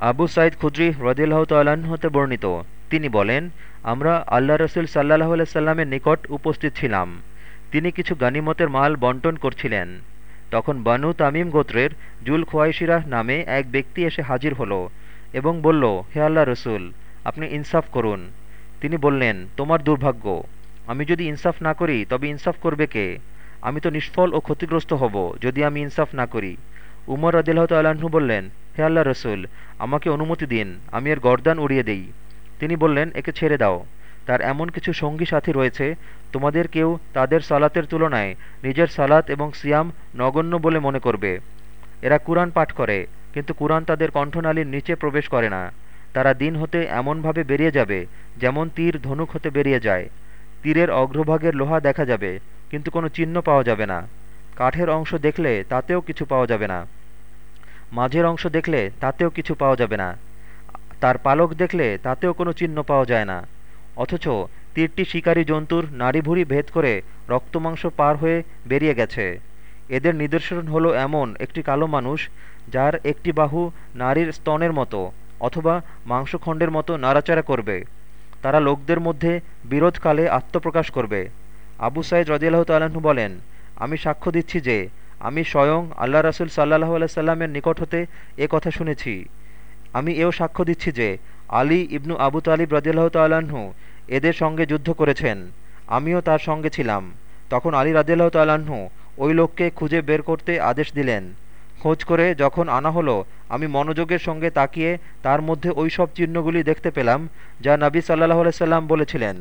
আবু সাইদ খুদ্রি রদিল্লাহ তাল্লাহ্ন হতে বর্ণিত। তিনি বলেন, আমরা আল্লাহ রসুল সাল্লাহ সাল্লামের নিকট উপস্থিত ছিলাম। তিনি কিছু গানিমতের মাল বন্টন করছিলেন। তখন বানু তামিম গোত্রের জুল খোয়াইশিরাহ নামে এক ব্যক্তি এসে হাজির হলো এবং বলল, হে আল্লাহ রসুল, আপনি ইনসাফ করুন। তিনি বললেন, তোমার দুর্ভাগ্য। আমি যদি ইনসাফ না করি, তবে ইনসাফ করবে কে? আমি তো নিষ্ফল ও ক্ষতিগ্রস্ত হব যদি আমি ইনসাফ না করি। উমর রদিল্লাহ তাল্লাহ্ন বললেন, হে আল্লাহ রসুল, আমাকে অনুমতি দিন, আমি এর গরদান উড়িয়ে দিই। তিনি বললেন, একে ছেড়ে দাও। তার এমন কিছু সঙ্গী সাথী রয়েছে, তোমাদের কেউ তাদের সালাতের তুলনায় নিজের সালাত এবং সিয়াম নগণ্য বলে মনে করবে। এরা কুরআন পাঠ করে, কিন্তু কুরআন তাদের কণ্ঠনালীর নিচে প্রবেশ করে না। তারা দিন হতে এমনভাবে বেরিয়ে যাবে, যেমন তীর ধনুক হতে বেরিয়ে যায়। তীরের অগ্রভাগের লোহা দেখা যাবে, কিন্তু কোনো চিহ্ন পাওয়া যাবে না। কাঠের অংশ দেখলে তাতেও কিছু পাওয়া যাবে না। মাঝের অংশ দেখলে তাতেও কিছু পাওয়া যাবে না। তার পালক দেখলে তাতেও কোনো চিহ্ন পাওয়া যায় না। অথচ তীরটি শিকারী জন্তুর নাড়িভুড়ি ভেদ করে রক্তমাংস পার হয়ে বেরিয়ে গেছে। এদের নিদর্শন হলো এমন একটি কালো মানুষ যার একটি বাহু নারীর স্তনের মতো অথবা মাংসখণ্ডের মতো নাড়াচাড়া করবে। তারা লোকদের মধ্যে বিরোধকালে আত্মপ্রকাশ করবে। আবু সাইদ রদিয়াল্লাহ তাল্লাহ্ন বলেন, আমি সাক্ষ্য দিচ্ছি যে আমি স্বয়ং আল্লাহ রাসুল সাল্লাহ সাল্লামের নিকট হতে এ কথা শুনেছি। আমি এও সাক্ষ্য দিচ্ছি যে আলী ইবনু আবু তালিব রদিয়াল্লাহ তাল্লাহ্ন এদের সঙ্গে যুদ্ধ করেছেন। আমিও তার সঙ্গে ছিলাম। তখন আলী রাদিল্লাহ তাল্লাহ্ন ওই লোককে খুঁজে বের করতে আদেশ দিলেন। খোঁজ করে যখন আনা হলো, আমি মনোযোগের সঙ্গে তাকিয়ে তার মধ্যে ওই সব চিহ্নগুলি দেখতে পেলাম, যা নবী সাল্লাহ সাল্লাম বলেছিলেন।